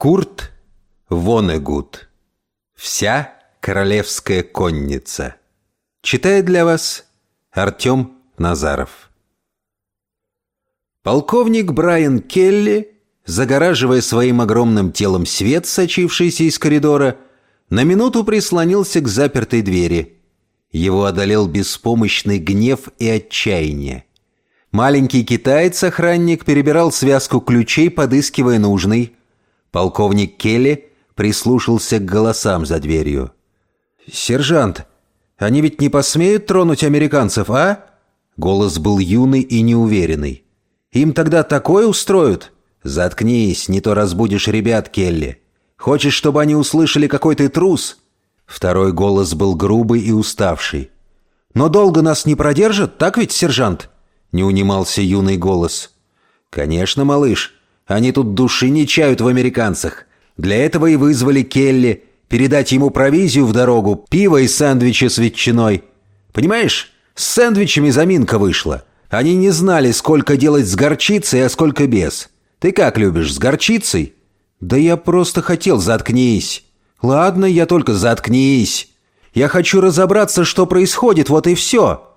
Курт Вонегут. Вся королевская конница. Читает для вас Артем Назаров. Полковник Брайан Келли, загораживая своим огромным телом свет, сочившийся из коридора, на минуту прислонился к запертой двери. Его одолел беспомощный гнев и отчаяние. Маленький китаец-охранник перебирал связку ключей, подыскивая нужный. Полковник Келли прислушался к голосам за дверью. «Сержант, они ведь не посмеют тронуть американцев, а?» Голос был юный и неуверенный. «Им тогда такое устроят?» «Заткнись, не то разбудишь ребят, Келли. Хочешь, чтобы они услышали, какой ты трус?» Второй голос был грубый и уставший. «Но долго нас не продержат, так ведь, сержант?» Не унимался юный голос. «Конечно, малыш. Они тут души не чают в американцах. Для этого и вызвали Келли. Передать ему провизию в дорогу, пиво и сэндвичи с ветчиной. Понимаешь, с сэндвичами заминка вышла. Они не знали, сколько делать с горчицей, а сколько без. Ты как любишь, с горчицей?» «Да я просто хотел, заткнись». «Ладно, я только заткнись. Я хочу разобраться, что происходит, вот и все».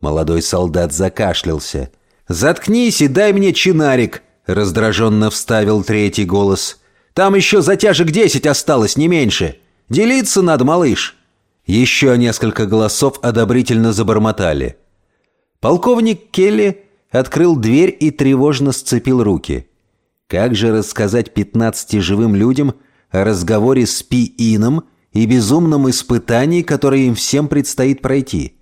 Молодой солдат закашлялся. «Заткнись и дай мне чинарик!» Раздраженно вставил третий голос. «Там еще затяжек десять осталось, не меньше. Делиться надо, малыш!» Еще несколько голосов одобрительно забормотали. Полковник Келли открыл дверь и тревожно сцепил руки. Как же рассказать пятнадцати живым людям о разговоре с Пи-Ином и безумном испытании, которое им всем предстоит пройти?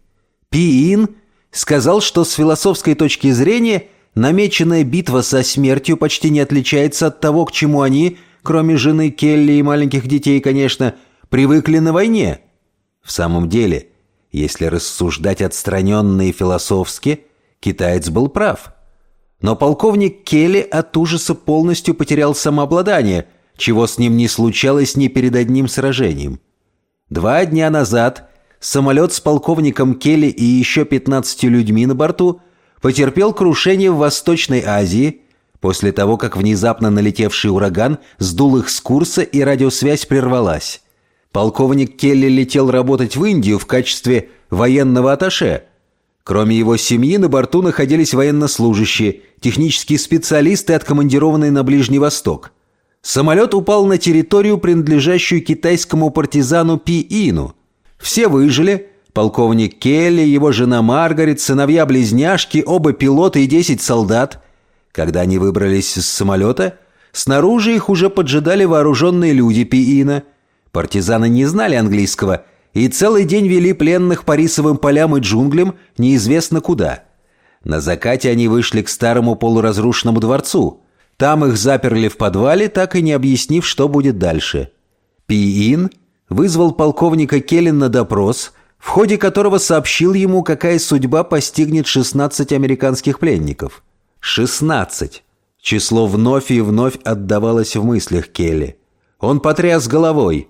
Пи-Ин сказал, что с философской точки зрения намеченная битва со смертью почти не отличается от того, к чему они, кроме жены Келли и маленьких детей, конечно, привыкли на войне. В самом деле, если рассуждать отстраненно и философски, китаец был прав. Но полковник Келли от ужаса полностью потерял самообладание, чего с ним не случалось ни перед одним сражением. Два дня назад самолет с полковником Келли и еще 15 людьми на борту потерпел крушение в Восточной Азии после того, как внезапно налетевший ураган сдул их с курса и радиосвязь прервалась. Полковник Келли летел работать в Индию в качестве военного аташе. Кроме его семьи на борту находились военнослужащие, технические специалисты, откомандированные на Ближний Восток. Самолет упал на территорию, принадлежащую китайскому партизану Пи Ину – все выжили. Полковник Келли, его жена Маргарет, сыновья-близняшки, оба пилота и десять солдат. Когда они выбрались из самолета, снаружи их уже поджидали вооруженные люди Пиина. Партизаны не знали английского и целый день вели пленных по рисовым полям и джунглям неизвестно куда. На закате они вышли к старому полуразрушенному дворцу. Там их заперли в подвале, так и не объяснив, что будет дальше. Пиин вызвал полковника Келлен на допрос, в ходе которого сообщил ему, какая судьба постигнет 16 американских пленников. 16. Число вновь и вновь отдавалось в мыслях Келли. Он потряс головой.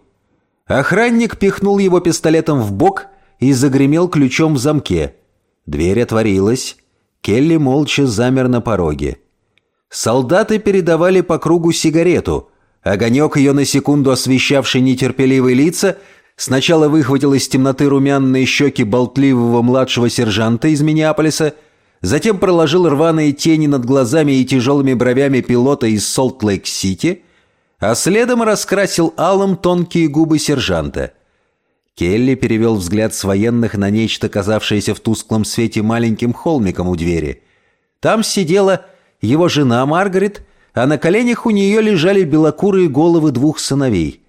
Охранник пихнул его пистолетом в бок и загремел ключом в замке. Дверь отворилась. Келли молча замер на пороге. Солдаты передавали по кругу сигарету – Огонек ее на секунду освещавший нетерпеливые лица сначала выхватил из темноты румяные щеки болтливого младшего сержанта из Миннеаполиса, затем проложил рваные тени над глазами и тяжелыми бровями пилота из Солт-Лейк-Сити, а следом раскрасил алым тонкие губы сержанта. Келли перевел взгляд с военных на нечто, казавшееся в тусклом свете маленьким холмиком у двери. Там сидела его жена Маргарет а на коленях у нее лежали белокурые головы двух сыновей.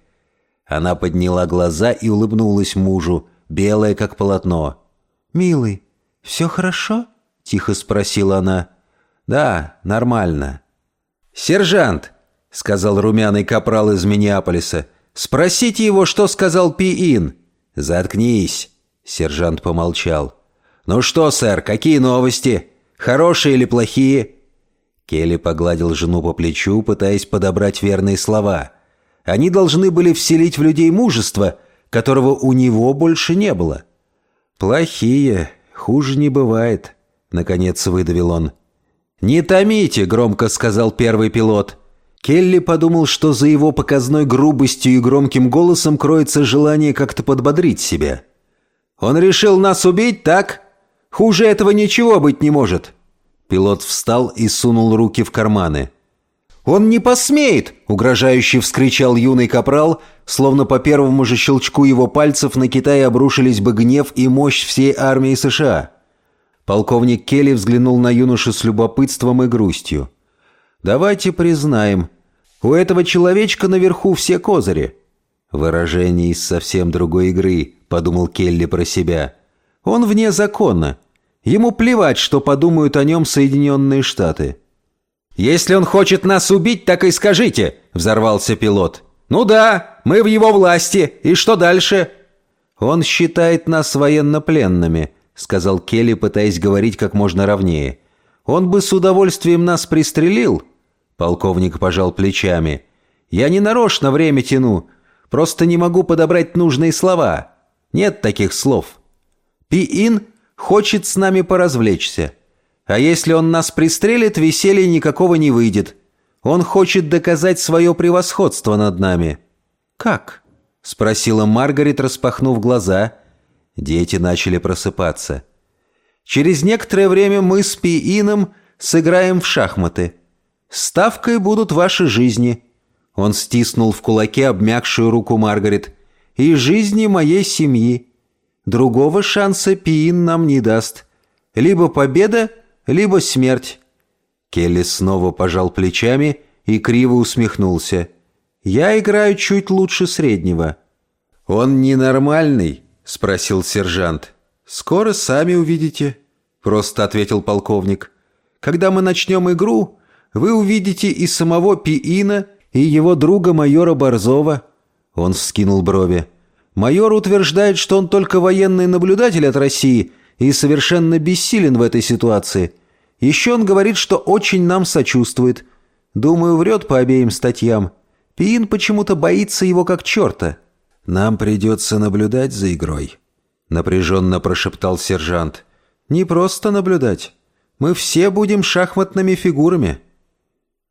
Она подняла глаза и улыбнулась мужу, белая как полотно. «Милый, все хорошо?» — тихо спросила она. «Да, нормально». «Сержант!» — сказал румяный капрал из Миннеаполиса. «Спросите его, что сказал Пи-Ин». «Заткнись!» — сержант помолчал. «Ну что, сэр, какие новости? Хорошие или плохие?» Келли погладил жену по плечу, пытаясь подобрать верные слова. Они должны были вселить в людей мужество, которого у него больше не было. «Плохие, хуже не бывает», — наконец выдавил он. «Не томите», — громко сказал первый пилот. Келли подумал, что за его показной грубостью и громким голосом кроется желание как-то подбодрить себя. «Он решил нас убить, так? Хуже этого ничего быть не может!» Пилот встал и сунул руки в карманы. «Он не посмеет!» — угрожающе вскричал юный капрал, словно по первому же щелчку его пальцев на Китай обрушились бы гнев и мощь всей армии США. Полковник Келли взглянул на юношу с любопытством и грустью. Давайте признаем, у этого человечка наверху все козыри». «Выражение из совсем другой игры», — подумал Келли про себя. «Он вне закона. Ему плевать, что подумают о нем Соединенные Штаты». «Если он хочет нас убить, так и скажите», — взорвался пилот. «Ну да, мы в его власти. И что дальше?» «Он считает нас военнопленными», — сказал Келли, пытаясь говорить как можно ровнее. «Он бы с удовольствием нас пристрелил, Полковник пожал плечами. «Я не нарочно время тяну. Просто не могу подобрать нужные слова. Нет таких слов. Пи-Ин хочет с нами поразвлечься. А если он нас пристрелит, веселья никакого не выйдет. Он хочет доказать свое превосходство над нами». «Как?» — спросила Маргарет, распахнув глаза. Дети начали просыпаться. «Через некоторое время мы с Пи-Ином сыграем в шахматы». Ставкой будут ваши жизни». Он стиснул в кулаке обмякшую руку Маргарет. «И жизни моей семьи. Другого шанса Пиин нам не даст. Либо победа, либо смерть». Келли снова пожал плечами и криво усмехнулся. «Я играю чуть лучше среднего». «Он ненормальный?» — спросил сержант. «Скоро сами увидите», — просто ответил полковник. «Когда мы начнем игру, вы увидите и самого Пиина, и его друга майора Борзова». Он вскинул брови. «Майор утверждает, что он только военный наблюдатель от России и совершенно бессилен в этой ситуации. Еще он говорит, что очень нам сочувствует. Думаю, врет по обеим статьям. Пиин почему-то боится его как черта». «Нам придется наблюдать за игрой», — напряженно прошептал сержант. «Не просто наблюдать. Мы все будем шахматными фигурами».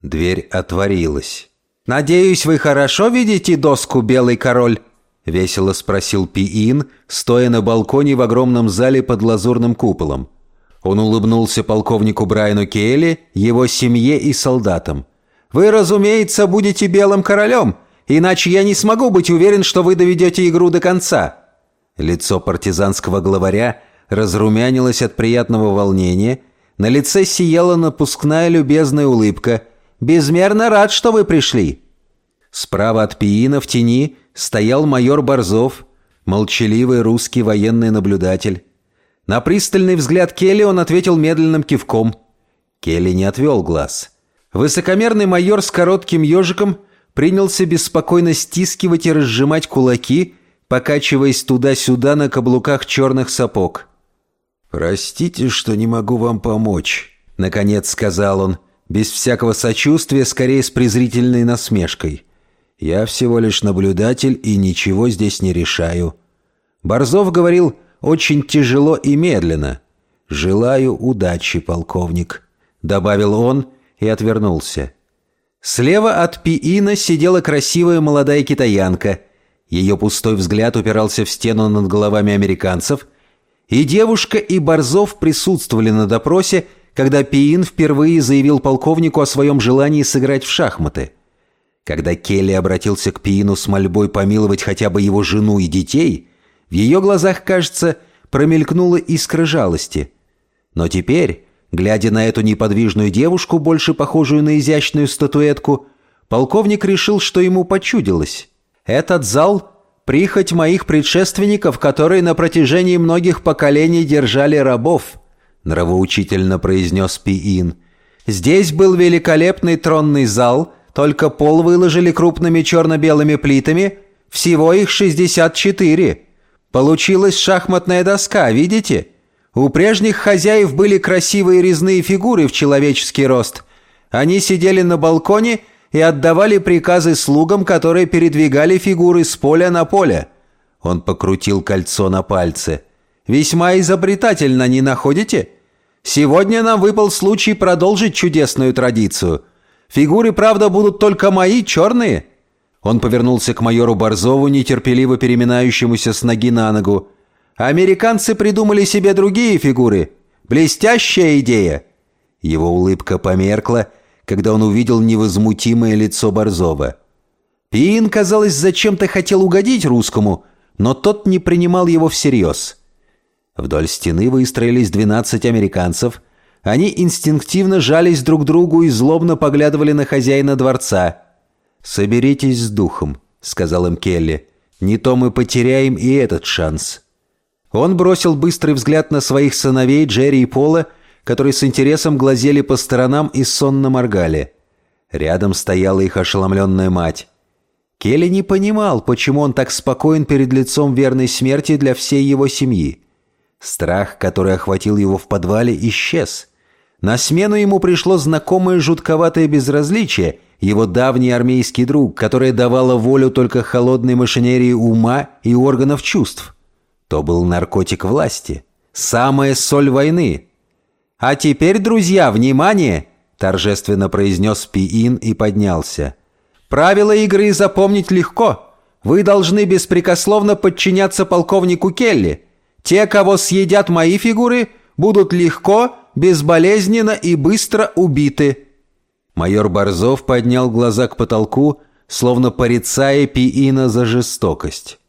Дверь отворилась. «Надеюсь, вы хорошо видите доску, белый король?» — весело спросил Пиин, стоя на балконе в огромном зале под лазурным куполом. Он улыбнулся полковнику Брайану Келли, его семье и солдатам. «Вы, разумеется, будете белым королем, иначе я не смогу быть уверен, что вы доведете игру до конца». Лицо партизанского главаря разрумянилось от приятного волнения, на лице сияла напускная любезная улыбка — Безмерно рад, что вы пришли». Справа от Пиина в тени стоял майор Борзов, молчаливый русский военный наблюдатель. На пристальный взгляд Келли он ответил медленным кивком. Келли не отвел глаз. Высокомерный майор с коротким ежиком принялся беспокойно стискивать и разжимать кулаки, покачиваясь туда-сюда на каблуках черных сапог. «Простите, что не могу вам помочь», — наконец сказал он без всякого сочувствия, скорее с презрительной насмешкой. «Я всего лишь наблюдатель и ничего здесь не решаю». Борзов говорил очень тяжело и медленно. «Желаю удачи, полковник», — добавил он и отвернулся. Слева от Пиина сидела красивая молодая китаянка. Ее пустой взгляд упирался в стену над головами американцев. И девушка, и Борзов присутствовали на допросе, когда Пиин впервые заявил полковнику о своем желании сыграть в шахматы. Когда Келли обратился к Пиину с мольбой помиловать хотя бы его жену и детей, в ее глазах, кажется, промелькнула искра жалости. Но теперь, глядя на эту неподвижную девушку, больше похожую на изящную статуэтку, полковник решил, что ему почудилось. Этот зал — прихоть моих предшественников, которые на протяжении многих поколений держали рабов —— нравоучительно произнес Пиин. «Здесь был великолепный тронный зал, только пол выложили крупными черно-белыми плитами, всего их 64. Получилась шахматная доска, видите? У прежних хозяев были красивые резные фигуры в человеческий рост. Они сидели на балконе и отдавали приказы слугам, которые передвигали фигуры с поля на поле». Он покрутил кольцо на пальце – Весьма изобретательно, не находите? Сегодня нам выпал случай продолжить чудесную традицию. Фигуры, правда, будут только мои, черные?» Он повернулся к майору Борзову, нетерпеливо переминающемуся с ноги на ногу. «Американцы придумали себе другие фигуры. Блестящая идея!» Его улыбка померкла, когда он увидел невозмутимое лицо Борзова. Пиин, казалось, зачем-то хотел угодить русскому, но тот не принимал его всерьез. Вдоль стены выстроились 12 американцев. Они инстинктивно жались друг к другу и злобно поглядывали на хозяина дворца. «Соберитесь с духом», — сказал им Келли. «Не то мы потеряем и этот шанс». Он бросил быстрый взгляд на своих сыновей Джерри и Пола, которые с интересом глазели по сторонам и сонно моргали. Рядом стояла их ошеломленная мать. Келли не понимал, почему он так спокоен перед лицом верной смерти для всей его семьи. Страх, который охватил его в подвале, исчез. На смену ему пришло знакомое жутковатое безразличие, его давний армейский друг, которое давало волю только холодной машинерии ума и органов чувств. То был наркотик власти, самая соль войны. «А теперь, друзья, внимание!» – торжественно произнес Пиин и поднялся. «Правила игры запомнить легко. Вы должны беспрекословно подчиняться полковнику Келли». Те, кого съедят мои фигуры, будут легко, безболезненно и быстро убиты». Майор Борзов поднял глаза к потолку, словно порицая Пиина за жестокость.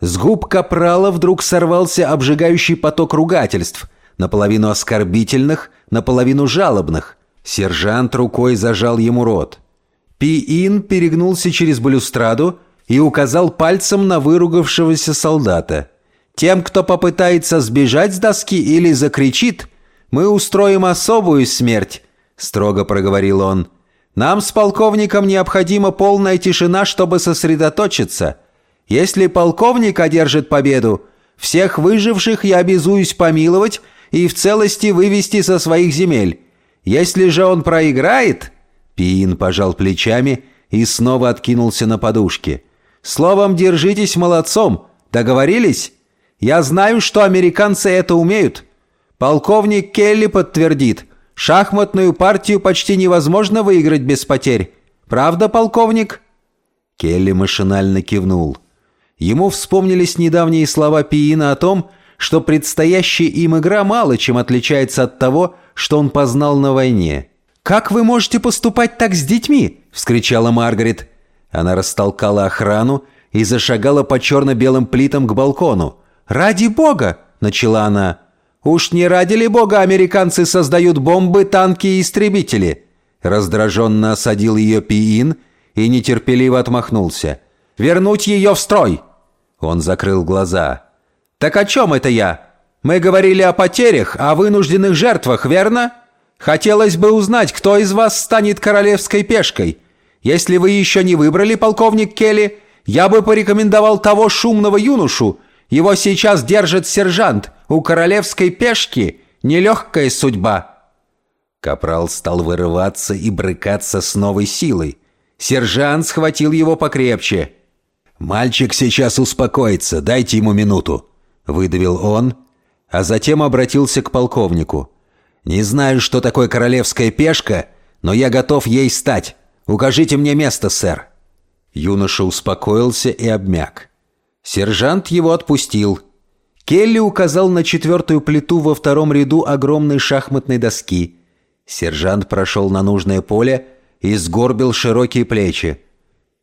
С губ Капрала вдруг сорвался обжигающий поток ругательств, наполовину оскорбительных, наполовину жалобных. Сержант рукой зажал ему рот. Пиин перегнулся через балюстраду и указал пальцем на выругавшегося солдата – тем, кто попытается сбежать с доски или закричит, мы устроим особую смерть», — строго проговорил он. «Нам с полковником необходима полная тишина, чтобы сосредоточиться. Если полковник одержит победу, всех выживших я обязуюсь помиловать и в целости вывести со своих земель. Если же он проиграет...» Пиин пожал плечами и снова откинулся на подушке. «Словом, держитесь молодцом. Договорились?» Я знаю, что американцы это умеют. Полковник Келли подтвердит. Шахматную партию почти невозможно выиграть без потерь. Правда, полковник?» Келли машинально кивнул. Ему вспомнились недавние слова Пиина о том, что предстоящая им игра мало чем отличается от того, что он познал на войне. «Как вы можете поступать так с детьми?» – вскричала Маргарет. Она растолкала охрану и зашагала по черно-белым плитам к балкону. «Ради бога!» – начала она. «Уж не ради ли бога американцы создают бомбы, танки и истребители?» Раздраженно осадил ее Пиин и нетерпеливо отмахнулся. «Вернуть ее в строй!» Он закрыл глаза. «Так о чем это я? Мы говорили о потерях, о вынужденных жертвах, верно? Хотелось бы узнать, кто из вас станет королевской пешкой. Если вы еще не выбрали, полковник Келли, я бы порекомендовал того шумного юношу, его сейчас держит сержант. У королевской пешки нелегкая судьба». Капрал стал вырываться и брыкаться с новой силой. Сержант схватил его покрепче. «Мальчик сейчас успокоится, дайте ему минуту», — выдавил он, а затем обратился к полковнику. «Не знаю, что такое королевская пешка, но я готов ей стать. Укажите мне место, сэр». Юноша успокоился и обмяк. Сержант его отпустил. Келли указал на четвертую плиту во втором ряду огромной шахматной доски. Сержант прошел на нужное поле и сгорбил широкие плечи.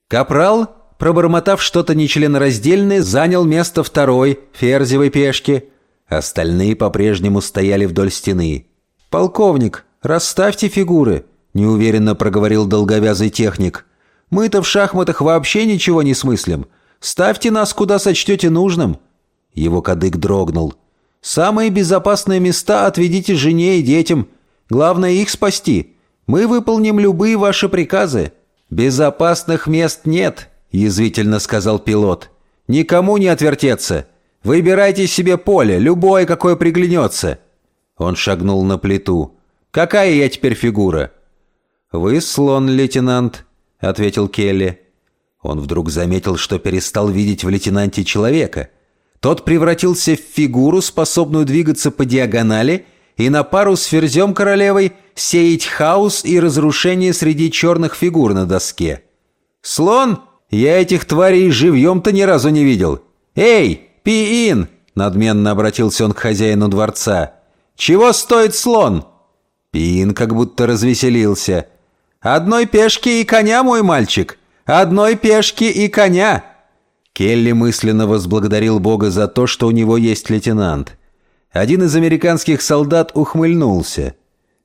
Капрал, пробормотав что-то нечленораздельное, занял место второй, ферзевой пешки. Остальные по-прежнему стояли вдоль стены. «Полковник, расставьте фигуры», — неуверенно проговорил долговязый техник. «Мы-то в шахматах вообще ничего не смыслим. Ставьте нас, куда сочтете нужным». Его кадык дрогнул. «Самые безопасные места отведите жене и детям. Главное их спасти. Мы выполним любые ваши приказы». «Безопасных мест нет», — язвительно сказал пилот. «Никому не отвертеться. Выбирайте себе поле, любое, какое приглянется». Он шагнул на плиту. «Какая я теперь фигура?» «Вы слон, лейтенант», — ответил Келли. Он вдруг заметил, что перестал видеть в лейтенанте человека. Тот превратился в фигуру, способную двигаться по диагонали, и на пару с ферзем королевой сеять хаос и разрушение среди черных фигур на доске. «Слон? Я этих тварей живьем-то ни разу не видел. Эй, Пи-Ин!» — надменно обратился он к хозяину дворца. «Чего стоит слон?» Пин как будто развеселился. «Одной пешки и коня, мой мальчик! Одной пешки и коня!» Келли мысленно возблагодарил Бога за то, что у него есть лейтенант. Один из американских солдат ухмыльнулся.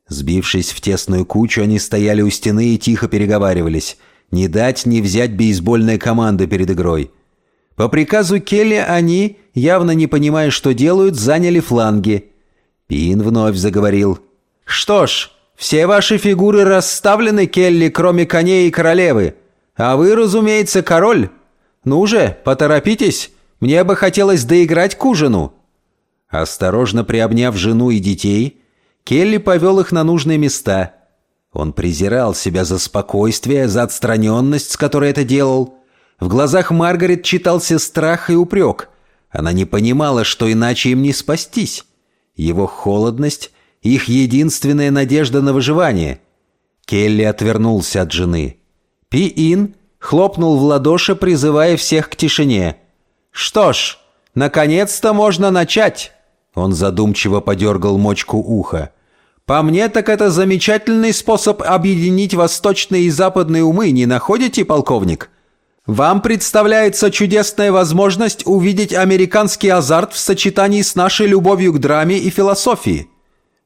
Сбившись в тесную кучу, они стояли у стены и тихо переговаривались. Не дать, не взять бейсбольная команда перед игрой. По приказу Келли они, явно не понимая, что делают, заняли фланги. Пин вновь заговорил. «Что ж, все ваши фигуры расставлены, Келли, кроме коней и королевы. А вы, разумеется, король. Ну же, поторопитесь, мне бы хотелось доиграть к ужину». Осторожно приобняв жену и детей, Келли повел их на нужные места. Он презирал себя за спокойствие, за отстраненность, с которой это делал. В глазах Маргарет читался страх и упрек. Она не понимала, что иначе им не спастись. Его холодность их единственная надежда на выживание. Келли отвернулся от жены. Пи-Ин хлопнул в ладоши, призывая всех к тишине. «Что ж, наконец-то можно начать!» Он задумчиво подергал мочку уха. «По мне, так это замечательный способ объединить восточные и западные умы, не находите, полковник? Вам представляется чудесная возможность увидеть американский азарт в сочетании с нашей любовью к драме и философии.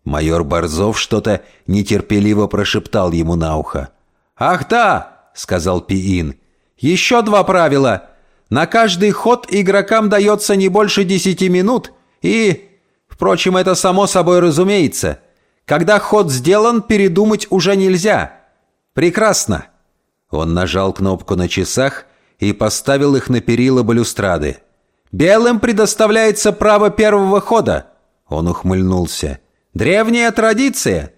Майор Борзов что-то нетерпеливо прошептал ему на ухо. «Ах да!» — сказал Пиин. «Еще два правила. На каждый ход игрокам дается не больше десяти минут, и... Впрочем, это само собой разумеется. Когда ход сделан, передумать уже нельзя. Прекрасно!» Он нажал кнопку на часах и поставил их на перила балюстрады. «Белым предоставляется право первого хода!» Он ухмыльнулся. Древняя традиция!»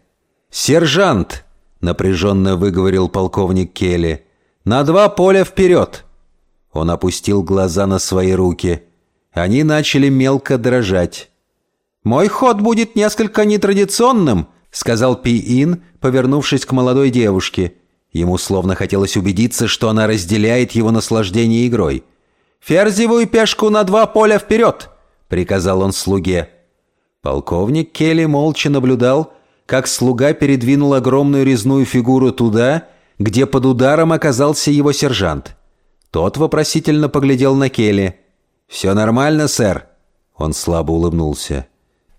«Сержант!» — напряженно выговорил полковник Келли. «На два поля вперед!» Он опустил глаза на свои руки. Они начали мелко дрожать. «Мой ход будет несколько нетрадиционным», — сказал Пи-Ин, повернувшись к молодой девушке. Ему словно хотелось убедиться, что она разделяет его наслаждение игрой. «Ферзевую пешку на два поля вперед!» — приказал он слуге. Полковник Келли молча наблюдал, как слуга передвинул огромную резную фигуру туда, где под ударом оказался его сержант. Тот вопросительно поглядел на Келли. «Все нормально, сэр?» Он слабо улыбнулся.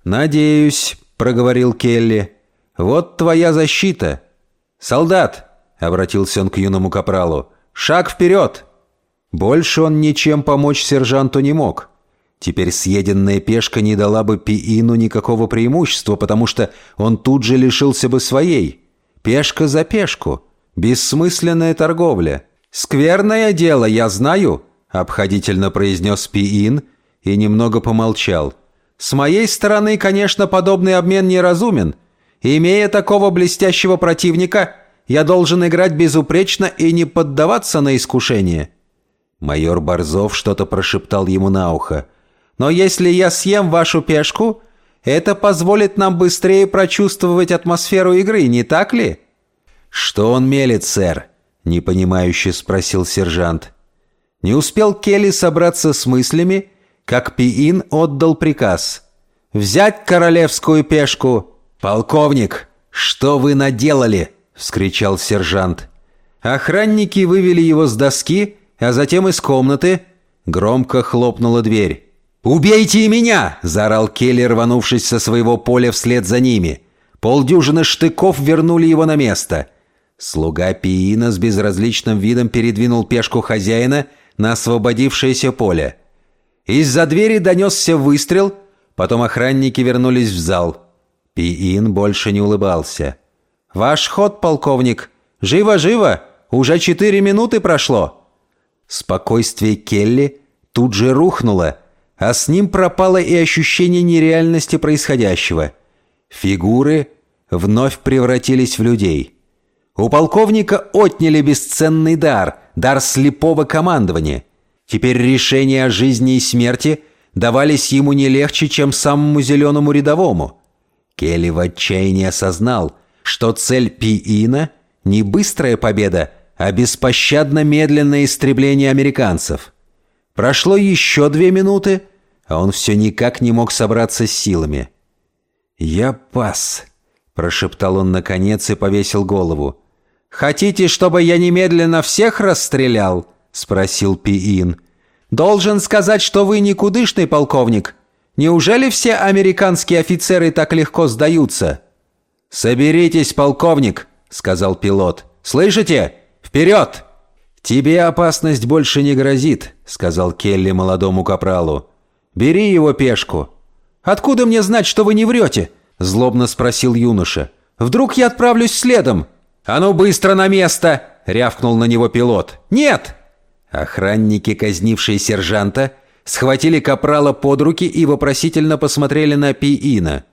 «Надеюсь», — проговорил Келли. «Вот твоя защита». «Солдат!» — обратился он к юному капралу. «Шаг вперед!» Больше он ничем помочь сержанту не мог. Теперь съеденная пешка не дала бы Пиину никакого преимущества, потому что он тут же лишился бы своей. Пешка за пешку. Бессмысленная торговля. «Скверное дело, я знаю», — обходительно произнес Пиин и немного помолчал. «С моей стороны, конечно, подобный обмен неразумен. Имея такого блестящего противника, я должен играть безупречно и не поддаваться на искушение». Майор Борзов что-то прошептал ему на ухо. Но если я съем вашу пешку, это позволит нам быстрее прочувствовать атмосферу игры, не так ли?» «Что он мелет, сэр?» — непонимающе спросил сержант. Не успел Келли собраться с мыслями, как Пиин отдал приказ. «Взять королевскую пешку!» «Полковник, что вы наделали?» — вскричал сержант. Охранники вывели его с доски, а затем из комнаты. Громко хлопнула дверь. «Убейте и меня!» – заорал Келли, рванувшись со своего поля вслед за ними. Полдюжины штыков вернули его на место. Слуга Пиина с безразличным видом передвинул пешку хозяина на освободившееся поле. Из-за двери донесся выстрел, потом охранники вернулись в зал. Пиин больше не улыбался. «Ваш ход, полковник! Живо-живо! Уже четыре минуты прошло!» Спокойствие Келли тут же рухнуло – а с ним пропало и ощущение нереальности происходящего. Фигуры вновь превратились в людей. У полковника отняли бесценный дар, дар слепого командования. Теперь решения о жизни и смерти давались ему не легче, чем самому зеленому рядовому. Келли в отчаянии осознал, что цель Пиина не быстрая победа, а беспощадно медленное истребление американцев. Прошло еще две минуты, а он все никак не мог собраться с силами. «Я пас», — прошептал он наконец и повесил голову. «Хотите, чтобы я немедленно всех расстрелял?» — спросил Пиин. «Должен сказать, что вы никудышный полковник. Неужели все американские офицеры так легко сдаются?» «Соберитесь, полковник», — сказал пилот. «Слышите? Вперед!» «Тебе опасность больше не грозит», — сказал Келли молодому капралу. «Бери его пешку». «Откуда мне знать, что вы не врете?» — злобно спросил юноша. «Вдруг я отправлюсь следом?» «А ну быстро на место!» — рявкнул на него пилот. «Нет!» Охранники, казнившие сержанта, схватили капрала под руки и вопросительно посмотрели на Пиина.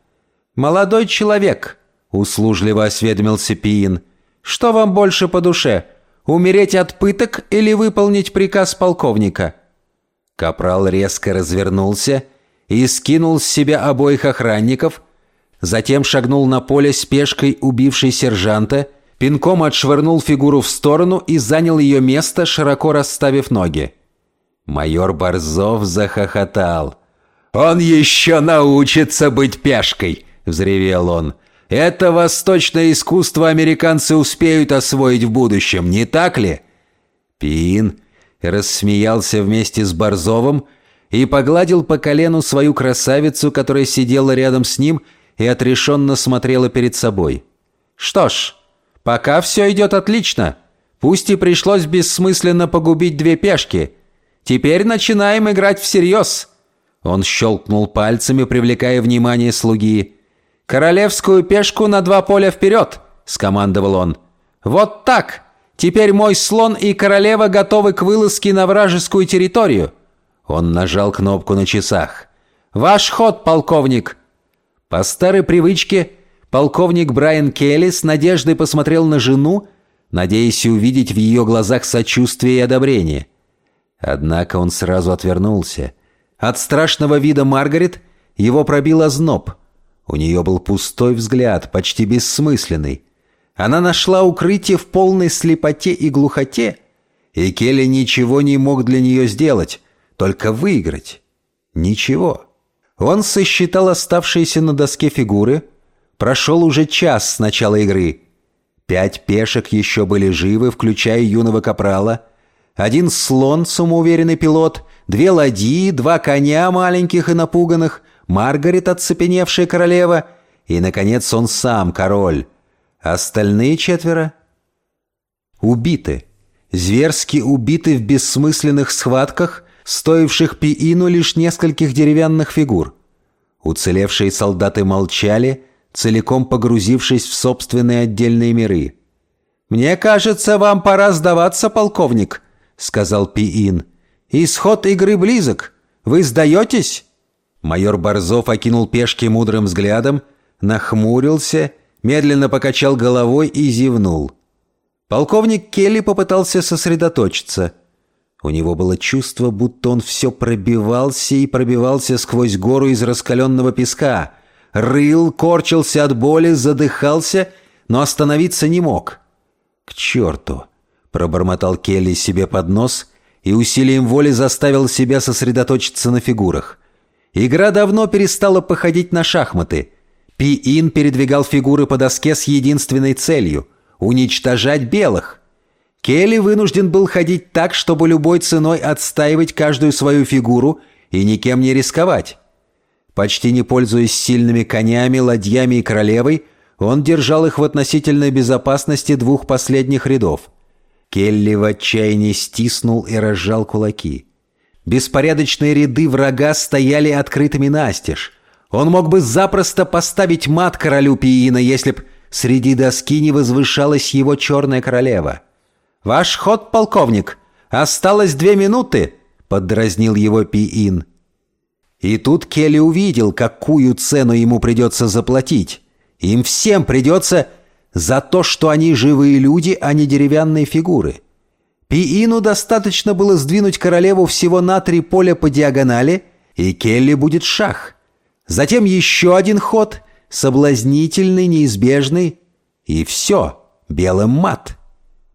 «Молодой человек», — услужливо осведомился Пиин, — «что вам больше по душе, умереть от пыток или выполнить приказ полковника?» Капрал резко развернулся и скинул с себя обоих охранников, затем шагнул на поле с пешкой убившей сержанта — пинком отшвырнул фигуру в сторону и занял ее место, широко расставив ноги. Майор Борзов захохотал. «Он еще научится быть пешкой!» — взревел он. «Это восточное искусство американцы успеют освоить в будущем, не так ли?» Пиин рассмеялся вместе с Борзовым и погладил по колену свою красавицу, которая сидела рядом с ним и отрешенно смотрела перед собой. «Что ж, Пока все идет отлично. Пусть и пришлось бессмысленно погубить две пешки. Теперь начинаем играть всерьез». Он щелкнул пальцами, привлекая внимание слуги. «Королевскую пешку на два поля вперед!» – скомандовал он. «Вот так! Теперь мой слон и королева готовы к вылазке на вражескую территорию!» Он нажал кнопку на часах. «Ваш ход, полковник!» По старой привычке Полковник Брайан Келли с надеждой посмотрел на жену, надеясь увидеть в ее глазах сочувствие и одобрение. Однако он сразу отвернулся. От страшного вида Маргарет его пробил озноб. У нее был пустой взгляд, почти бессмысленный. Она нашла укрытие в полной слепоте и глухоте, и Келли ничего не мог для нее сделать, только выиграть. Ничего. Он сосчитал оставшиеся на доске фигуры — Прошел уже час с начала игры. Пять пешек еще были живы, включая юного капрала. Один слон, самоуверенный пилот, две ладьи, два коня маленьких и напуганных, Маргарет, оцепеневшая королева, и, наконец, он сам, король. Остальные четверо убиты. Зверски убиты в бессмысленных схватках, стоивших Пиину лишь нескольких деревянных фигур. Уцелевшие солдаты молчали, целиком погрузившись в собственные отдельные миры. «Мне кажется, вам пора сдаваться, полковник», — сказал Пиин. «Исход игры близок. Вы сдаетесь?» Майор Борзов окинул пешки мудрым взглядом, нахмурился, медленно покачал головой и зевнул. Полковник Келли попытался сосредоточиться. У него было чувство, будто он все пробивался и пробивался сквозь гору из раскаленного песка — рыл, корчился от боли, задыхался, но остановиться не мог. «К черту!» – пробормотал Келли себе под нос и усилием воли заставил себя сосредоточиться на фигурах. Игра давно перестала походить на шахматы. Пи-Ин передвигал фигуры по доске с единственной целью – уничтожать белых. Келли вынужден был ходить так, чтобы любой ценой отстаивать каждую свою фигуру и никем не рисковать. Почти не пользуясь сильными конями, ладьями и королевой, он держал их в относительной безопасности двух последних рядов. Келли в отчаянии стиснул и разжал кулаки. Беспорядочные ряды врага стояли открытыми настежь. Он мог бы запросто поставить мат королю Пиина, если б среди доски не возвышалась его черная королева. «Ваш ход, полковник! Осталось две минуты!» — поддразнил его Пиин. И тут Келли увидел, какую цену ему придется заплатить. Им всем придется за то, что они живые люди, а не деревянные фигуры. Пиину достаточно было сдвинуть королеву всего на три поля по диагонали, и Келли будет шах. Затем еще один ход, соблазнительный, неизбежный. И все, белым мат.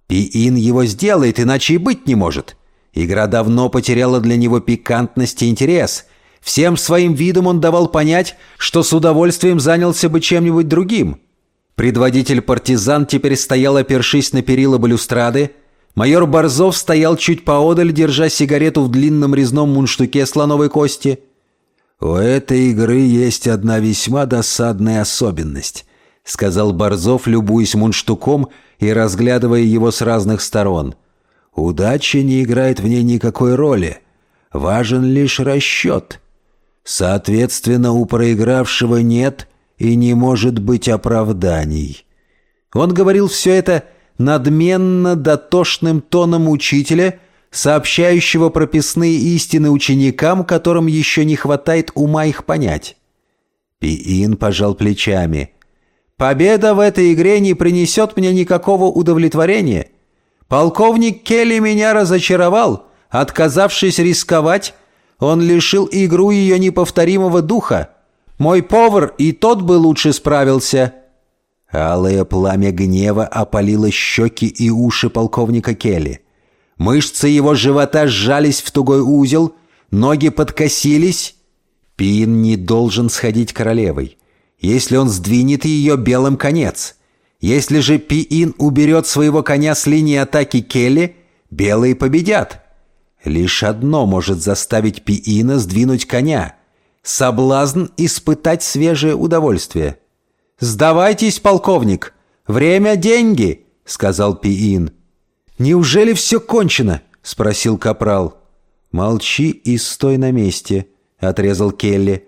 Пиин его сделает, иначе и быть не может. Игра давно потеряла для него пикантность и интерес. Всем своим видом он давал понять, что с удовольствием занялся бы чем-нибудь другим. Предводитель партизан теперь стоял, опершись на перила балюстрады. Майор Борзов стоял чуть поодаль, держа сигарету в длинном резном мундштуке слоновой кости. «У этой игры есть одна весьма досадная особенность», — сказал Борзов, любуясь мундштуком и разглядывая его с разных сторон. «Удача не играет в ней никакой роли. Важен лишь расчет. Соответственно, у проигравшего нет и не может быть оправданий». Он говорил все это надменно дотошным тоном учителя — сообщающего прописные истины ученикам, которым еще не хватает ума их понять. Пиин пожал плечами. «Победа в этой игре не принесет мне никакого удовлетворения. Полковник Келли меня разочаровал, отказавшись рисковать, он лишил игру ее неповторимого духа. Мой повар и тот бы лучше справился». Алое пламя гнева опалило щеки и уши полковника Келли. Мышцы его живота сжались в тугой узел, ноги подкосились. Пин не должен сходить королевой. Если он сдвинет ее, белым конец. Если же Пиин уберет своего коня с линии атаки Келли, белые победят. Лишь одно может заставить Пиина сдвинуть коня. Соблазн испытать свежее удовольствие. «Сдавайтесь, полковник! Время – деньги!» – сказал Пиин. «Неужели все кончено?» — спросил Капрал. «Молчи и стой на месте», — отрезал Келли.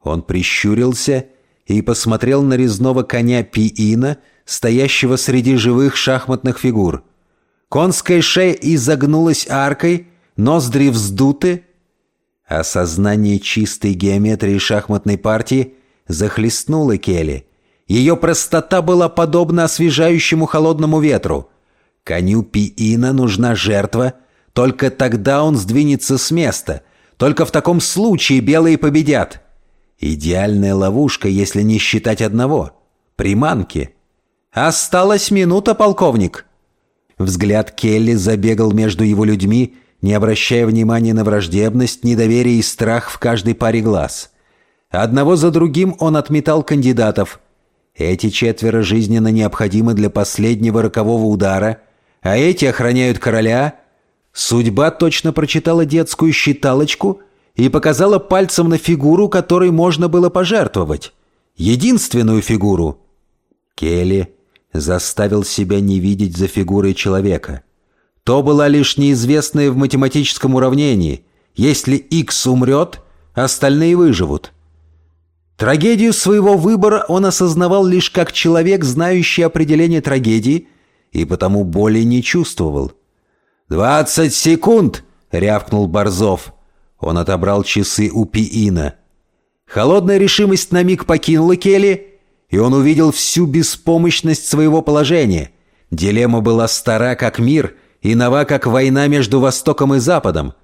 Он прищурился и посмотрел на резного коня Пиина, стоящего среди живых шахматных фигур. Конская шея изогнулась аркой, ноздри вздуты. Осознание чистой геометрии шахматной партии захлестнуло Келли. Ее простота была подобна освежающему холодному ветру — Коню Пиина нужна жертва, только тогда он сдвинется с места. Только в таком случае белые победят. Идеальная ловушка, если не считать одного — приманки. «Осталась минута, полковник!» Взгляд Келли забегал между его людьми, не обращая внимания на враждебность, недоверие и страх в каждой паре глаз. Одного за другим он отметал кандидатов. Эти четверо жизненно необходимы для последнего рокового удара — а эти охраняют короля. Судьба точно прочитала детскую считалочку и показала пальцем на фигуру, которой можно было пожертвовать. Единственную фигуру. Келли заставил себя не видеть за фигурой человека. То была лишь неизвестная в математическом уравнении. Если x умрет, остальные выживут. Трагедию своего выбора он осознавал лишь как человек, знающий определение трагедии – и потому боли не чувствовал. «Двадцать секунд!» — рявкнул Борзов. Он отобрал часы у Пиина. Холодная решимость на миг покинула Келли, и он увидел всю беспомощность своего положения. Дилемма была стара, как мир, и нова, как война между Востоком и Западом.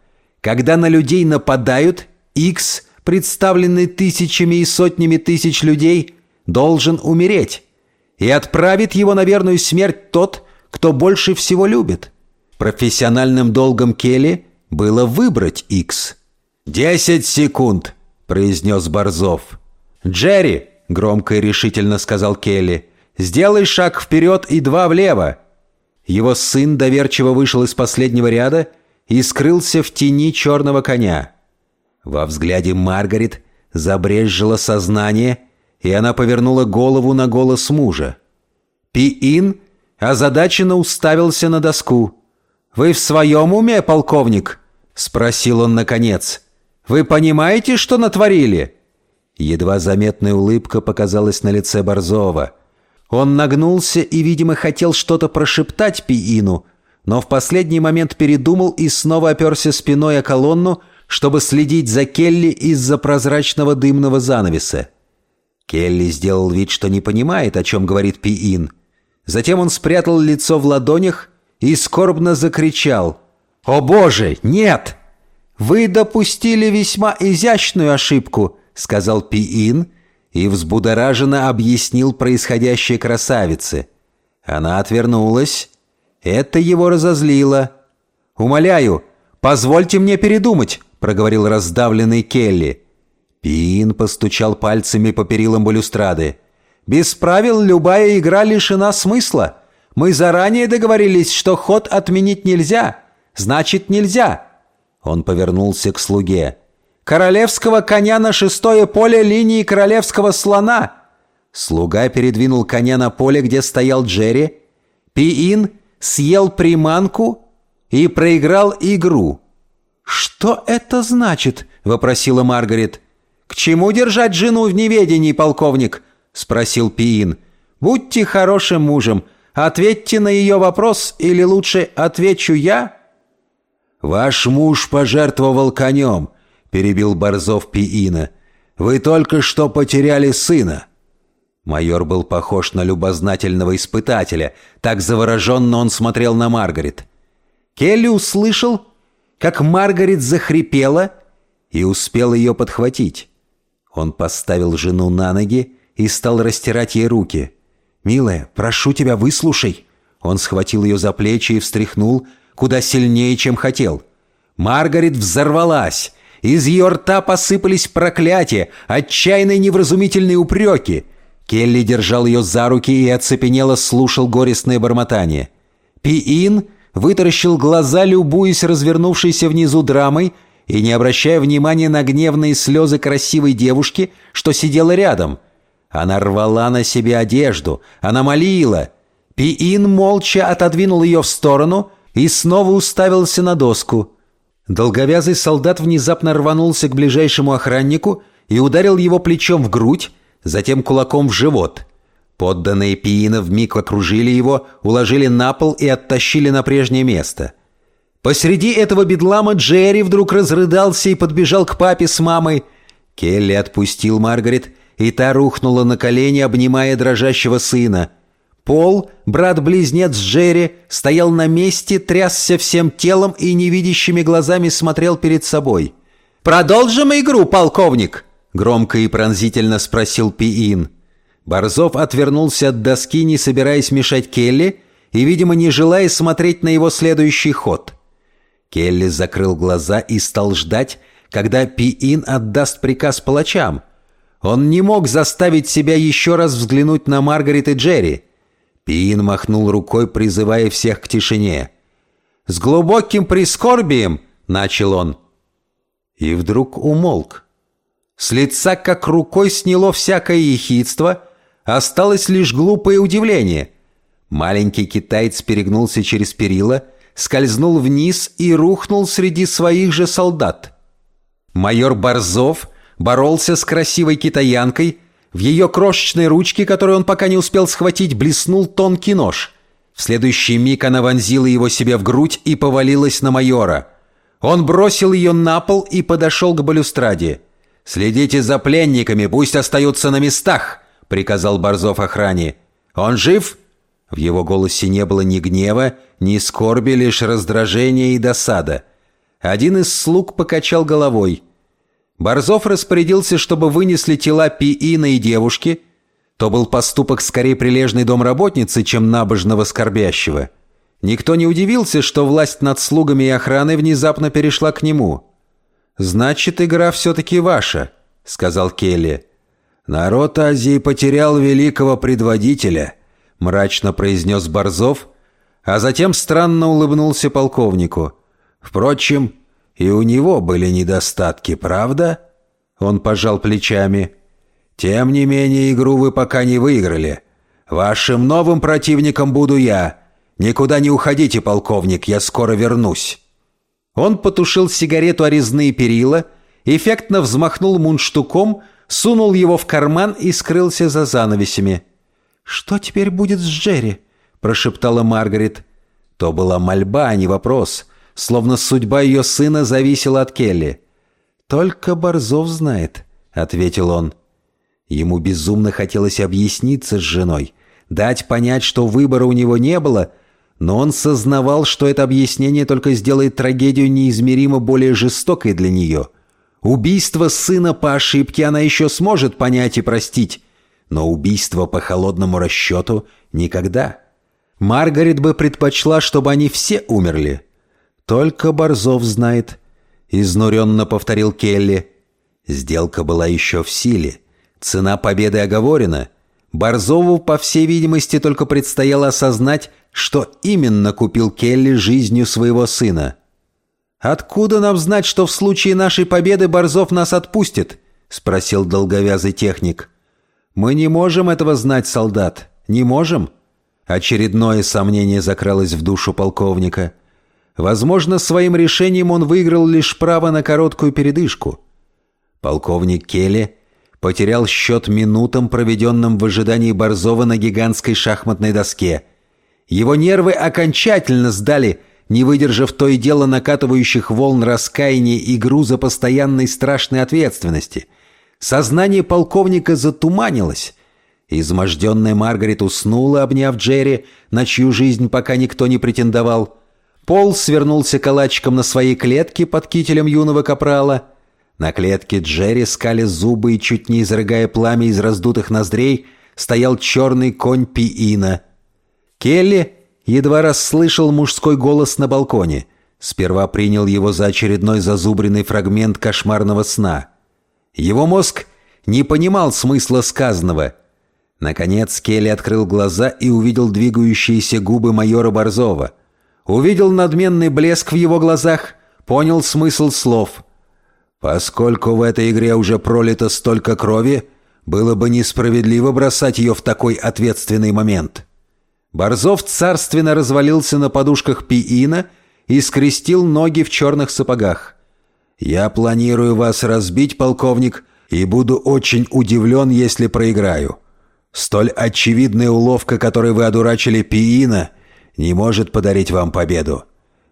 Когда на людей нападают, X, представленный тысячами и сотнями тысяч людей, должен умереть и отправит его на верную смерть тот, кто больше всего любит. Профессиональным долгом Келли было выбрать Икс. «Десять секунд», — произнес Борзов. «Джерри», — громко и решительно сказал Келли, — «сделай шаг вперед и два влево». Его сын доверчиво вышел из последнего ряда и скрылся в тени черного коня. Во взгляде Маргарет забрезжило сознание — и она повернула голову на голос мужа. Пиин озадаченно уставился на доску. «Вы в своем уме, полковник?» — спросил он наконец. «Вы понимаете, что натворили?» Едва заметная улыбка показалась на лице Борзова. Он нагнулся и, видимо, хотел что-то прошептать Пиину, но в последний момент передумал и снова оперся спиной о колонну, чтобы следить за Келли из-за прозрачного дымного занавеса. Келли сделал вид, что не понимает, о чем говорит Пиин. Затем он спрятал лицо в ладонях и скорбно закричал. «О боже, нет! Вы допустили весьма изящную ошибку», — сказал Пиин и взбудораженно объяснил происходящее красавице. Она отвернулась. Это его разозлило. «Умоляю, позвольте мне передумать», — проговорил раздавленный Келли. Пин постучал пальцами по перилам балюстрады. «Без правил любая игра лишена смысла. Мы заранее договорились, что ход отменить нельзя. Значит, нельзя». Он повернулся к слуге. «Королевского коня на шестое поле линии королевского слона!» Слуга передвинул коня на поле, где стоял Джерри. Пиин съел приманку и проиграл игру. «Что это значит?» — вопросила Маргарет. «К чему держать жену в неведении, полковник?» — спросил Пиин. «Будьте хорошим мужем. Ответьте на ее вопрос, или лучше отвечу я?» «Ваш муж пожертвовал конем», — перебил Борзов Пиина. «Вы только что потеряли сына». Майор был похож на любознательного испытателя. Так завороженно он смотрел на Маргарет. Келли услышал, как Маргарет захрипела и успел ее подхватить. Он поставил жену на ноги и стал растирать ей руки. «Милая, прошу тебя, выслушай!» Он схватил ее за плечи и встряхнул куда сильнее, чем хотел. Маргарет взорвалась. Из ее рта посыпались проклятия, отчаянные невразумительные упреки — Келли держал ее за руки и оцепенело слушал горестное бормотание. Пиин вытаращил глаза, любуясь развернувшейся внизу драмой и не обращая внимания на гневные слезы красивой девушки, что сидела рядом. Она рвала на себе одежду, она молила. Пиин молча отодвинул ее в сторону и снова уставился на доску. Долговязый солдат внезапно рванулся к ближайшему охраннику и ударил его плечом в грудь, затем кулаком в живот. Подданные Пиина вмиг окружили его, уложили на пол и оттащили на прежнее место. Посреди этого бедлама Джерри вдруг разрыдался и подбежал к папе с мамой. Келли отпустил Маргарет, и та рухнула на колени, обнимая дрожащего сына. Пол, брат-близнец Джерри, стоял на месте, трясся всем телом и невидящими глазами смотрел перед собой. «Продолжим игру, полковник!» Громко и пронзительно спросил Пиин. Борзов отвернулся от доски, не собираясь мешать Келли, и, видимо, не желая смотреть на его следующий ход. Келли закрыл глаза и стал ждать, когда Пиин отдаст приказ палачам. Он не мог заставить себя еще раз взглянуть на Маргарет и Джерри. Пиин махнул рукой, призывая всех к тишине. «С глубоким прискорбием!» — начал он. И вдруг умолк. С лица как рукой сняло всякое ехидство, осталось лишь глупое удивление. Маленький китаец перегнулся через перила, скользнул вниз и рухнул среди своих же солдат. Майор Борзов боролся с красивой китаянкой, в ее крошечной ручке, которую он пока не успел схватить, блеснул тонкий нож. В следующий миг она вонзила его себе в грудь и повалилась на майора. Он бросил ее на пол и подошел к балюстраде. «Следите за пленниками, пусть остаются на местах!» — приказал Борзов охране. «Он жив?» В его голосе не было ни гнева, ни скорби, лишь раздражения и досада. Один из слуг покачал головой. Борзов распорядился, чтобы вынесли тела Пиина и девушки. То был поступок скорее прилежной домработницы, чем набожного скорбящего. Никто не удивился, что власть над слугами и охраной внезапно перешла к нему. «Значит, игра все-таки ваша», — сказал Келли. «Народ Азии потерял великого предводителя», — мрачно произнес Борзов, а затем странно улыбнулся полковнику. «Впрочем, и у него были недостатки, правда?» Он пожал плечами. «Тем не менее, игру вы пока не выиграли. Вашим новым противником буду я. Никуда не уходите, полковник, я скоро вернусь». Он потушил сигарету о резные перила, эффектно взмахнул мундштуком, сунул его в карман и скрылся за занавесями. «Что теперь будет с Джерри?» – прошептала Маргарет. То была мольба, а не вопрос, словно судьба ее сына зависела от Келли. «Только Борзов знает», — ответил он. Ему безумно хотелось объясниться с женой, дать понять, что выбора у него не было — но он сознавал, что это объяснение только сделает трагедию неизмеримо более жестокой для нее. Убийство сына по ошибке она еще сможет понять и простить, но убийство по холодному расчету никогда. Маргарет бы предпочла, чтобы они все умерли. Только Борзов знает, — изнуренно повторил Келли. Сделка была еще в силе. Цена победы оговорена. Борзову, по всей видимости, только предстояло осознать, что именно купил Келли жизнью своего сына. «Откуда нам знать, что в случае нашей победы Борзов нас отпустит?» — спросил долговязый техник. «Мы не можем этого знать, солдат. Не можем?» Очередное сомнение закралось в душу полковника. Возможно, своим решением он выиграл лишь право на короткую передышку. Полковник Келли потерял счет минутам, проведенным в ожидании Борзова на гигантской шахматной доске. Его нервы окончательно сдали, не выдержав то и дело накатывающих волн раскаяния и груза постоянной страшной ответственности. Сознание полковника затуманилось. Изможденная Маргарет уснула, обняв Джерри, на чью жизнь пока никто не претендовал. Пол свернулся калачиком на своей клетке под кителем юного капрала — на клетке Джерри, скали зубы и чуть не изрыгая пламя из раздутых ноздрей, стоял черный конь Пиина. Келли едва расслышал мужской голос на балконе. Сперва принял его за очередной зазубренный фрагмент кошмарного сна. Его мозг не понимал смысла сказанного. Наконец Келли открыл глаза и увидел двигающиеся губы майора Борзова. Увидел надменный блеск в его глазах, понял смысл слов — Поскольку в этой игре уже пролито столько крови, было бы несправедливо бросать ее в такой ответственный момент. Борзов царственно развалился на подушках пиина и скрестил ноги в черных сапогах. «Я планирую вас разбить, полковник, и буду очень удивлен, если проиграю. Столь очевидная уловка, которой вы одурачили пиина, не может подарить вам победу.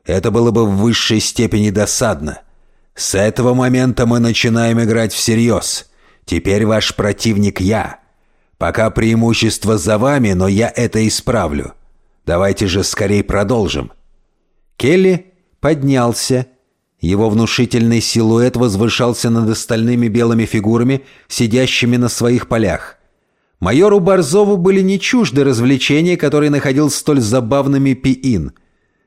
Это было бы в высшей степени досадно. С этого момента мы начинаем играть всерьез. Теперь ваш противник я. Пока преимущество за вами, но я это исправлю. Давайте же скорее продолжим». Келли поднялся. Его внушительный силуэт возвышался над остальными белыми фигурами, сидящими на своих полях. Майору Борзову были не чужды развлечения, которые находил столь забавными Пиин.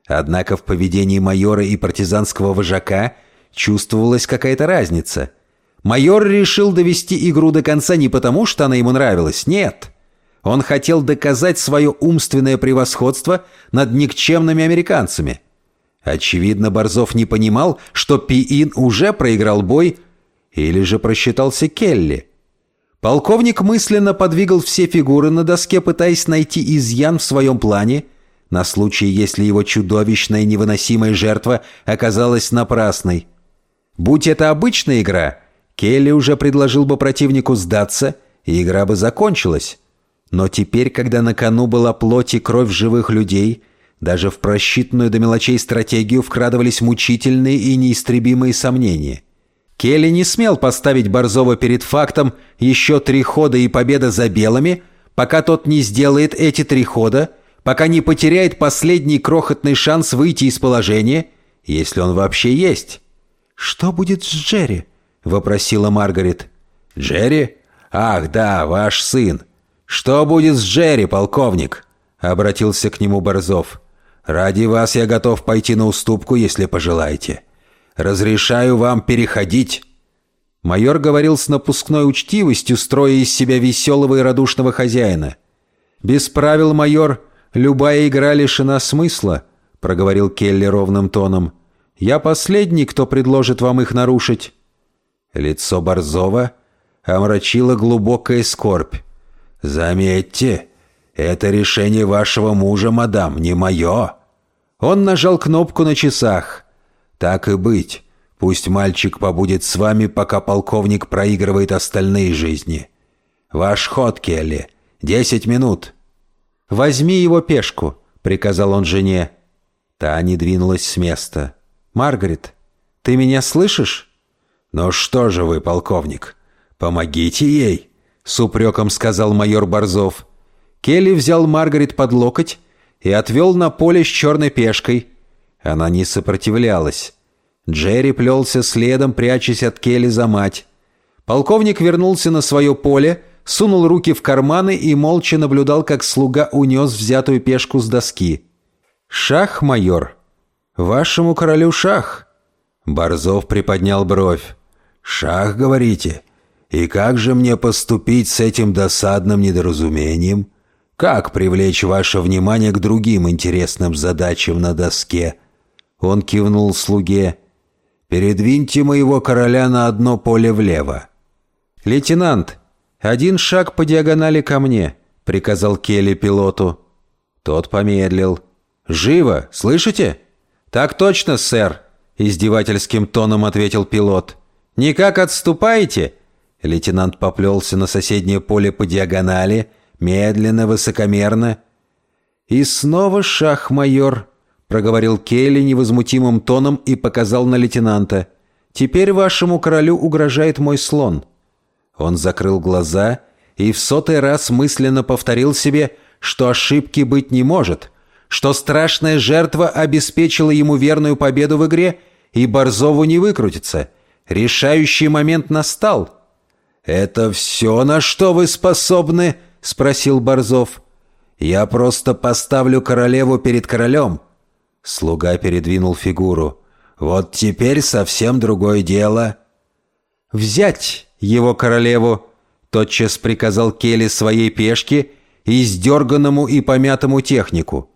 Однако в поведении майора и партизанского вожака – чувствовалась какая-то разница. Майор решил довести игру до конца не потому, что она ему нравилась, нет. Он хотел доказать свое умственное превосходство над никчемными американцами. Очевидно, Борзов не понимал, что Пиин уже проиграл бой, или же просчитался Келли. Полковник мысленно подвигал все фигуры на доске, пытаясь найти изъян в своем плане, на случай, если его чудовищная невыносимая жертва оказалась напрасной. Будь это обычная игра, Келли уже предложил бы противнику сдаться, и игра бы закончилась. Но теперь, когда на кону была плоть и кровь живых людей, даже в просчитанную до мелочей стратегию вкрадывались мучительные и неистребимые сомнения. Келли не смел поставить Борзова перед фактом еще три хода и победа за белыми, пока тот не сделает эти три хода, пока не потеряет последний крохотный шанс выйти из положения, если он вообще есть. «Что будет с Джерри?» — вопросила Маргарет. «Джерри? Ах, да, ваш сын. Что будет с Джерри, полковник?» — обратился к нему Борзов. «Ради вас я готов пойти на уступку, если пожелаете. Разрешаю вам переходить». Майор говорил с напускной учтивостью, строя из себя веселого и радушного хозяина. «Без правил, майор, любая игра лишена смысла», — проговорил Келли ровным тоном. Я последний, кто предложит вам их нарушить». Лицо Борзова омрачило глубокая скорбь. «Заметьте, это решение вашего мужа, мадам, не мое». Он нажал кнопку на часах. «Так и быть. Пусть мальчик побудет с вами, пока полковник проигрывает остальные жизни. Ваш ход, Келли. Десять минут». «Возьми его пешку», — приказал он жене. Та не двинулась с места. «Маргарет, ты меня слышишь?» «Ну что же вы, полковник, помогите ей!» С упреком сказал майор Борзов. Келли взял Маргарет под локоть и отвел на поле с черной пешкой. Она не сопротивлялась. Джерри плелся следом, прячась от Келли за мать. Полковник вернулся на свое поле, сунул руки в карманы и молча наблюдал, как слуга унес взятую пешку с доски. «Шах, майор! Вашему королю шах!» Борзов приподнял бровь. «Шах, говорите? И как же мне поступить с этим досадным недоразумением? Как привлечь ваше внимание к другим интересным задачам на доске?» Он кивнул слуге. «Передвиньте моего короля на одно поле влево». «Лейтенант, один шаг по диагонали ко мне», — приказал Келли пилоту. Тот помедлил. «Живо, слышите?» «Так точно, сэр», — издевательским тоном ответил пилот. «Никак отступаете?» Лейтенант поплелся на соседнее поле по диагонали, медленно, высокомерно. «И снова шах, майор», — проговорил Келли невозмутимым тоном и показал на лейтенанта. «Теперь вашему королю угрожает мой слон». Он закрыл глаза и в сотый раз мысленно повторил себе, что ошибки быть не может, что страшная жертва обеспечила ему верную победу в игре, и Борзову не выкрутится. Решающий момент настал. «Это все, на что вы способны?» — спросил Борзов. «Я просто поставлю королеву перед королем». Слуга передвинул фигуру. «Вот теперь совсем другое дело». «Взять его королеву!» Тотчас приказал Келли своей пешке и сдерганному и помятому технику.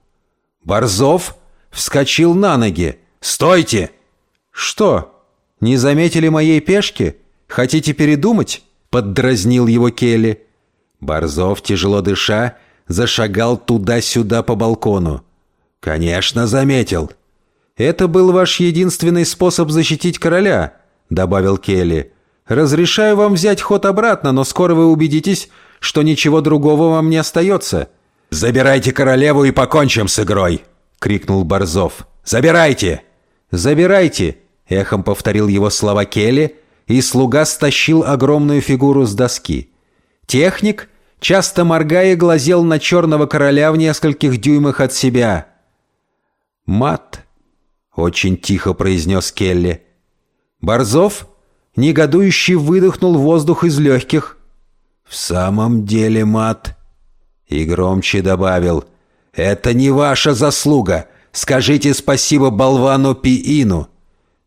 Борзов вскочил на ноги. «Стойте!» «Что, не заметили моей пешки? Хотите передумать?» Поддразнил его Келли. Борзов, тяжело дыша, зашагал туда-сюда по балкону. «Конечно, заметил». «Это был ваш единственный способ защитить короля», — добавил Келли. «Разрешаю вам взять ход обратно, но скоро вы убедитесь, что ничего другого вам не остается». «Забирайте королеву и покончим с игрой!» — крикнул Борзов. «Забирайте!» «Забирайте!» — эхом повторил его слова Келли, и слуга стащил огромную фигуру с доски. Техник часто моргая, глазел на черного короля в нескольких дюймах от себя. «Мат», — очень тихо произнес Келли. Борзов, негодующий, выдохнул воздух из легких. «В самом деле, мат», — и громче добавил, «это не ваша заслуга. Скажите спасибо болвану Пиину».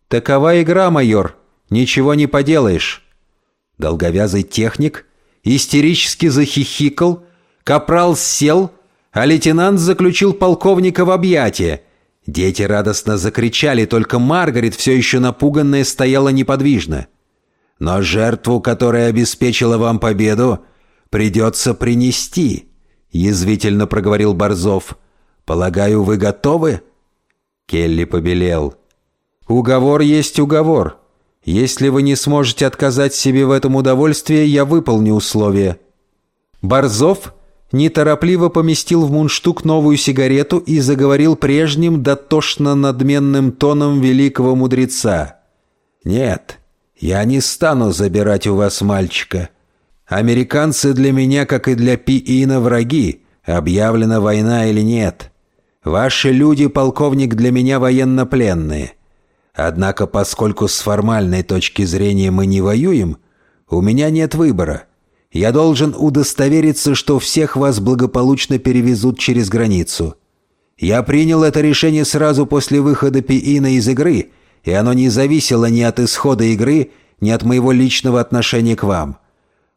«Такова игра, майор. Ничего не поделаешь». Долговязый техник истерически захихикал, капрал сел, а лейтенант заключил полковника в объятия. Дети радостно закричали, только Маргарет, все еще напуганная, стояла неподвижно. «Но жертву, которая обеспечила вам победу, придется принести», — язвительно проговорил Борзов. «Полагаю, вы готовы?» Келли побелел. «Уговор есть уговор. Если вы не сможете отказать себе в этом удовольствии, я выполню условия». Борзов неторопливо поместил в мундштук новую сигарету и заговорил прежним дотошно-надменным тоном великого мудреца. «Нет, я не стану забирать у вас мальчика. Американцы для меня, как и для Пиина, враги, объявлена война или нет. Ваши люди, полковник, для меня военнопленные. Однако, поскольку с формальной точки зрения мы не воюем, у меня нет выбора. Я должен удостовериться, что всех вас благополучно перевезут через границу. Я принял это решение сразу после выхода Пиина из игры, и оно не зависело ни от исхода игры, ни от моего личного отношения к вам.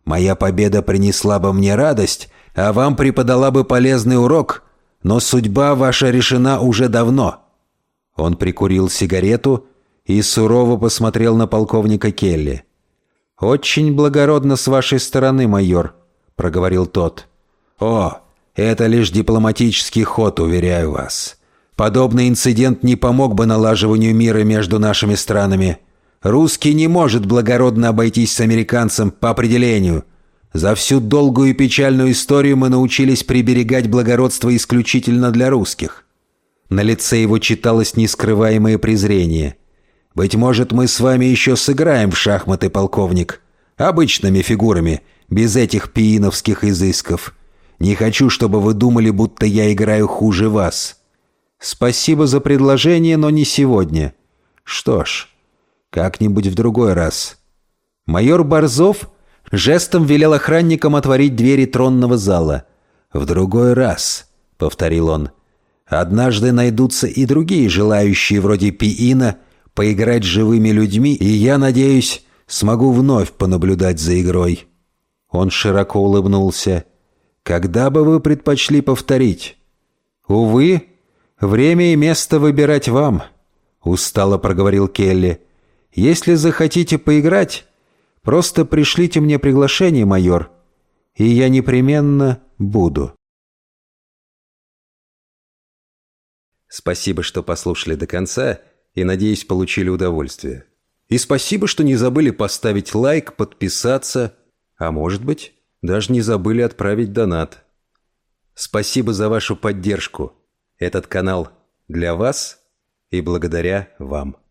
Моя победа принесла бы мне радость, а вам преподала бы полезный урок, но судьба ваша решена уже давно». Он прикурил сигарету и сурово посмотрел на полковника Келли. «Очень благородно с вашей стороны, майор», — проговорил тот. «О, это лишь дипломатический ход, уверяю вас. Подобный инцидент не помог бы налаживанию мира между нашими странами. Русский не может благородно обойтись с американцем по определению. За всю долгую и печальную историю мы научились приберегать благородство исключительно для русских». На лице его читалось нескрываемое презрение. Быть может, мы с вами еще сыграем в шахматы, полковник. Обычными фигурами, без этих пииновских изысков. Не хочу, чтобы вы думали, будто я играю хуже вас. Спасибо за предложение, но не сегодня. Что ж, как-нибудь в другой раз. Майор Борзов жестом велел охранникам отворить двери тронного зала. «В другой раз», — повторил он, — «однажды найдутся и другие желающие вроде Пиина поиграть с живыми людьми, и я, надеюсь, смогу вновь понаблюдать за игрой». Он широко улыбнулся. «Когда бы вы предпочли повторить?» «Увы, время и место выбирать вам», — устало проговорил Келли. «Если захотите поиграть, просто пришлите мне приглашение, майор, и я непременно буду». Спасибо, что послушали до конца и, надеюсь, получили удовольствие. И спасибо, что не забыли поставить лайк, подписаться, а может быть, даже не забыли отправить донат. Спасибо за вашу поддержку. Этот канал для вас и благодаря вам.